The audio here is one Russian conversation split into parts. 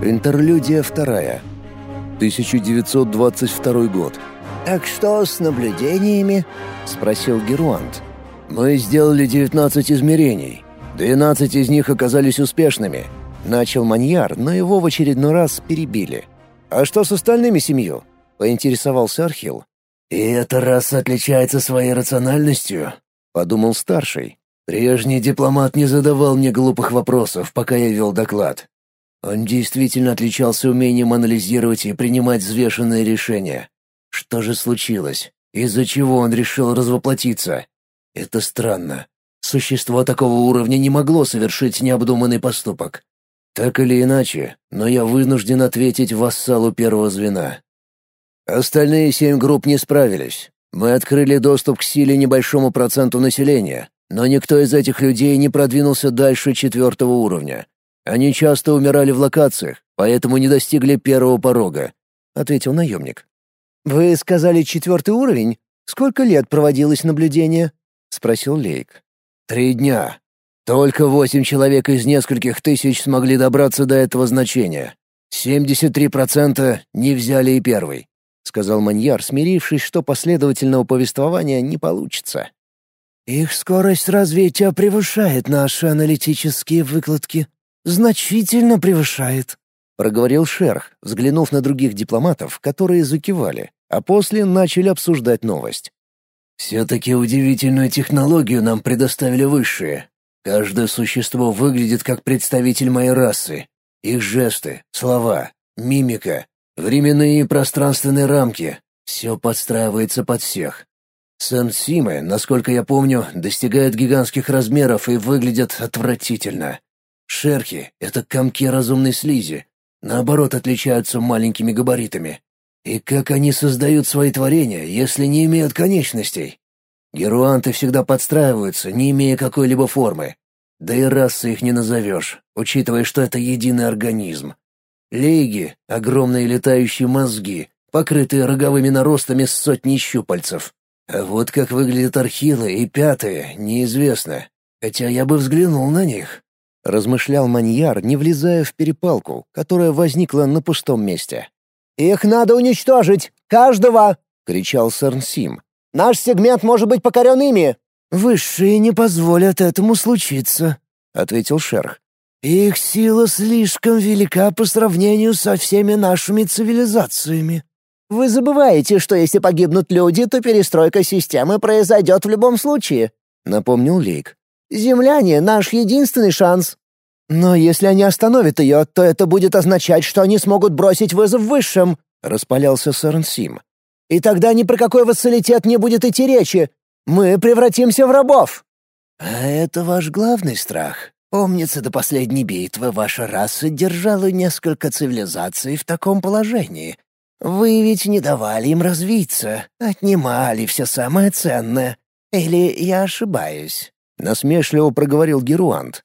Интерлюдия вторая. 1922 год. «Так что с наблюдениями?» — спросил Геруант. «Мы сделали 19 измерений. 12 из них оказались успешными». Начал Маньяр, но его в очередной раз перебили. «А что с остальными семью?» — поинтересовался Архил. «И эта раса отличается своей рациональностью», — подумал старший. «Прежний дипломат не задавал мне глупых вопросов, пока я вел доклад. Он действительно отличался умением анализировать и принимать взвешенные решения. Что же случилось? Из-за чего он решил развоплотиться? Это странно. Существо такого уровня не могло совершить необдуманный поступок. Так или иначе, но я вынужден ответить вассалу первого звена. Остальные семь групп не справились. Мы открыли доступ к силе небольшому проценту населения, но никто из этих людей не продвинулся дальше четвертого уровня. Они часто умирали в локациях, поэтому не достигли первого порога», — ответил наемник. «Вы сказали четвертый уровень? Сколько лет проводилось наблюдение?» — спросил Лейк. «Три дня. Только восемь человек из нескольких тысяч смогли добраться до этого значения. 73% не взяли и первый», — сказал Маньяр, смирившись, что последовательного повествования не получится. «Их скорость развития превышает наши аналитические выкладки», значительно превышает», — проговорил Шерх, взглянув на других дипломатов, которые закивали, а после начали обсуждать новость. «Все-таки удивительную технологию нам предоставили высшие. Каждое существо выглядит как представитель моей расы. Их жесты, слова, мимика, временные и пространственные рамки — все подстраивается под всех. Сэн-Симы, насколько я помню, достигают гигантских размеров и выглядят отвратительно. Шерхи — это комки разумной слизи, наоборот, отличаются маленькими габаритами. И как они создают свои творения, если не имеют конечностей? Геруанты всегда подстраиваются, не имея какой-либо формы. Да и расы их не назовешь, учитывая, что это единый организм. Лейги — огромные летающие мозги, покрытые роговыми наростами с сотней щупальцев. А вот как выглядят архилы и пятые, неизвестно. Хотя я бы взглянул на них размышлял Маньяр, не влезая в перепалку, которая возникла на пустом месте. «Их надо уничтожить! Каждого!» — кричал Сарнсим. «Наш сегмент может быть покорен ими!» «Высшие не позволят этому случиться», — ответил Шерх. «Их сила слишком велика по сравнению со всеми нашими цивилизациями». «Вы забываете, что если погибнут люди, то перестройка системы произойдет в любом случае», — напомнил Лейк. Земляне — наш единственный шанс. Но если они остановят ее, то это будет означать, что они смогут бросить вызов высшим», — распалялся Сарнсим. «И тогда ни про какой вассалитет не будет идти речи. Мы превратимся в рабов». «А это ваш главный страх. Помнится, до последней битвы ваша раса держала несколько цивилизаций в таком положении. Вы ведь не давали им развиться, отнимали все самое ценное. Или я ошибаюсь?» Насмешливо проговорил Геруант.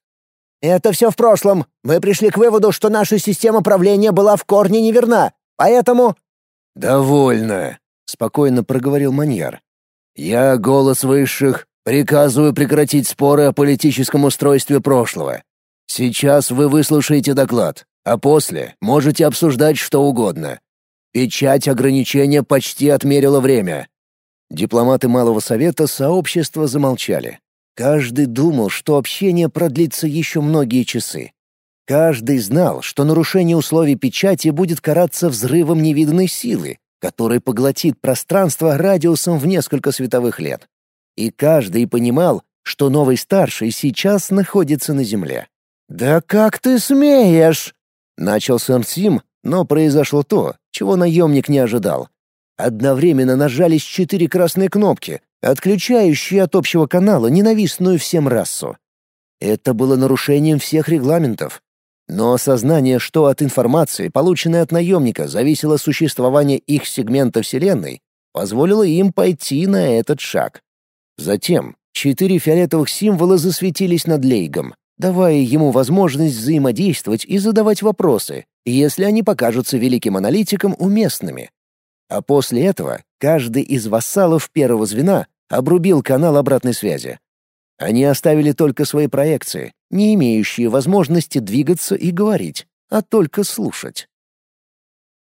«Это все в прошлом. Мы пришли к выводу, что наша система правления была в корне неверна. Поэтому...» «Довольно», — спокойно проговорил Маньяр. «Я, голос высших, приказываю прекратить споры о политическом устройстве прошлого. Сейчас вы выслушаете доклад, а после можете обсуждать что угодно. Печать ограничения почти отмерила время». Дипломаты Малого Совета сообщества замолчали. Каждый думал, что общение продлится еще многие часы. Каждый знал, что нарушение условий печати будет караться взрывом невиданной силы, который поглотит пространство радиусом в несколько световых лет. И каждый понимал, что новый старший сейчас находится на Земле. «Да как ты смеешь?» — начал Сэн Сим, но произошло то, чего наемник не ожидал. Одновременно нажались четыре красные кнопки, отключающие от общего канала ненавистную всем расу. Это было нарушением всех регламентов. Но осознание, что от информации, полученной от наемника, зависело существование их сегмента Вселенной, позволило им пойти на этот шаг. Затем четыре фиолетовых символа засветились над Лейгом, давая ему возможность взаимодействовать и задавать вопросы, если они покажутся великим аналитикам уместными. А после этого каждый из вассалов первого звена обрубил канал обратной связи. Они оставили только свои проекции, не имеющие возможности двигаться и говорить, а только слушать.